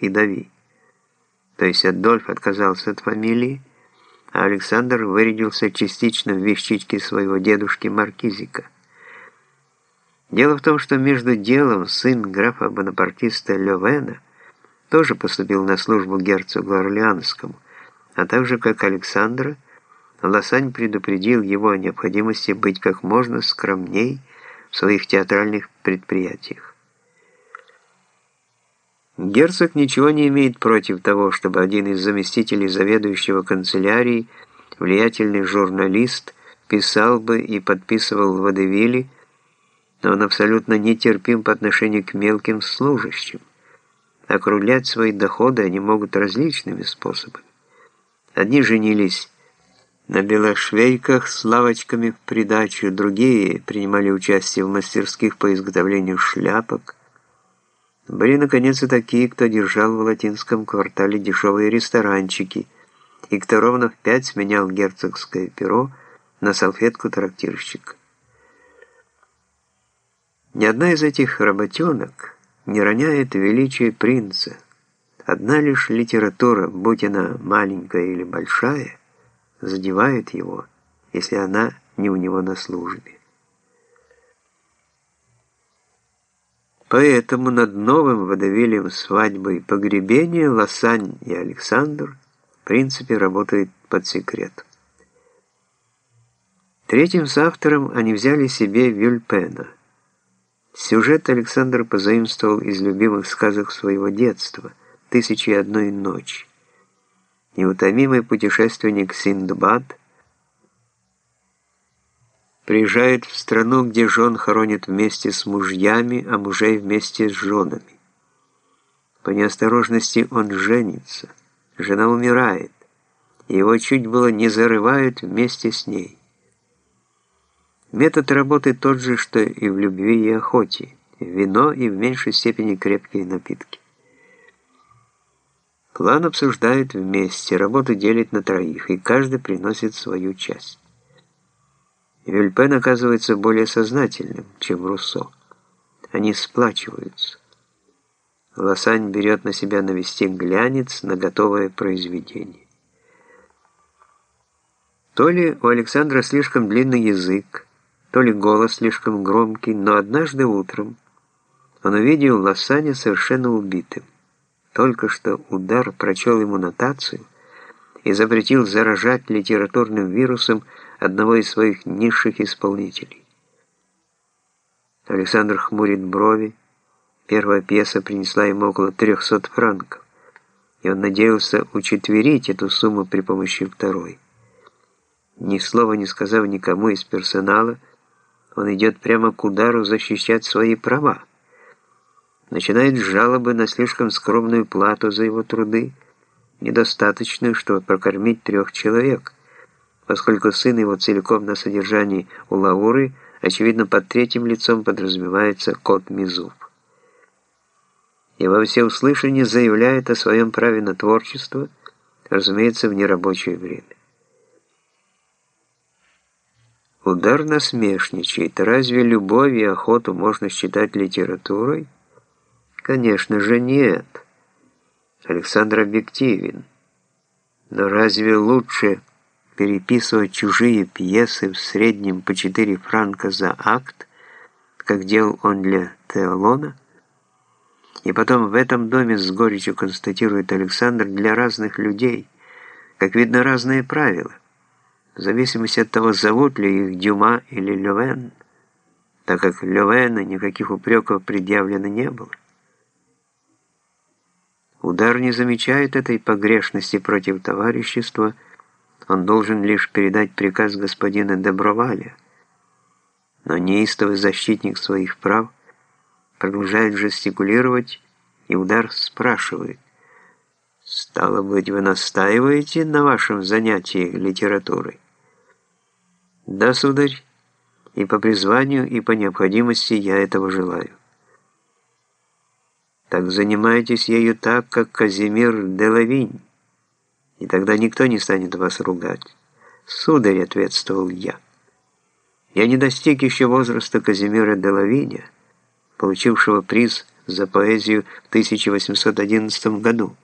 и Дави. То есть Адольф отказался от фамилии, а Александр вырядился частично в вещичке своего дедушки Маркизика. Дело в том, что между делом сын графа-бонапартиста Левена тоже поступил на службу герцогу Орлеанскому, а также, как Александра, Лосань предупредил его о необходимости быть как можно скромней в своих театральных предприятиях. Герцог ничего не имеет против того, чтобы один из заместителей заведующего канцелярией, влиятельный журналист, писал бы и подписывал в водевиле, но он абсолютно нетерпим по отношению к мелким служащим. Округлять свои доходы они могут различными способами. Одни женились на белошвейках с лавочками в придачу, другие принимали участие в мастерских по изготовлению шляпок, были, наконец, и такие, кто держал в латинском квартале дешевые ресторанчики, и кто ровно в пять сменял герцогское перо на салфетку трактирщика. Ни одна из этих работенок не роняет величие принца. Одна лишь литература, будь она маленькая или большая, задевает его, если она не у него на службе. Поэтому над новым водовилем свадьбы и погребения Лосань и Александр в принципе работают под секрет. Третьим соавтором они взяли себе Вюльпена. Сюжет Александр позаимствовал из любимых сказок своего детства «Тысячи и одной ночи». Неутомимый путешественник Синдбад – приезжает в страну, где жен хоронят вместе с мужьями, а мужей вместе с женами. По неосторожности он женится, жена умирает, его чуть было не зарывают вместе с ней. Метод работы тот же, что и в любви и охоте, вино и в меньшей степени крепкие напитки. План обсуждают вместе, работу делят на троих, и каждый приносит свою часть. Вильпен оказывается более сознательным, чем Руссо. Они сплачиваются. Лосань берет на себя навести глянец на готовое произведение. То ли у Александра слишком длинный язык, то ли голос слишком громкий, но однажды утром он увидел Лосаня совершенно убитым. Только что удар прочел ему нотацию и запретил заражать литературным вирусом одного из своих низших исполнителей. Александр хмурит брови. Первая пьеса принесла ему около 300 франков, и он надеялся учетверить эту сумму при помощи второй. Ни слова не сказав никому из персонала, он идет прямо к удару защищать свои права. Начинает жалобы на слишком скромную плату за его труды, недостаточную, чтобы прокормить трех человек – поскольку сын его целиком на содержании у Лауры, очевидно, под третьим лицом подразумевается кот Мизуф. И во всеуслышание заявляет о своем праве на творчество, разумеется, в нерабочее время. Удар насмешничает. Разве любовь и охоту можно считать литературой? Конечно же нет. Александр объективен. Но разве лучше переписывать чужие пьесы в среднем по 4 франка за акт, как делал он для Теолона. И потом в этом доме с горечью констатирует Александр для разных людей, как видно, разные правила, в зависимости от того, зовут ли их Дюма или Левен, так как Левена никаких упреков предъявлено не было. Удар не замечает этой погрешности против товарищества, он должен лишь передать приказ господина Доброваля. Но неистовый защитник своих прав продолжает жестикулировать, и удар спрашивает. «Стало быть, вы настаиваете на вашем занятии литературой?» «Да, сударь, и по призванию, и по необходимости я этого желаю». «Так занимайтесь ею так, как Казимир Делавинь» и тогда никто не станет вас ругать. Сударь, ответствовал я. Я не достиг еще возраста Казимира Делавиня, получившего приз за поэзию в 1811 году.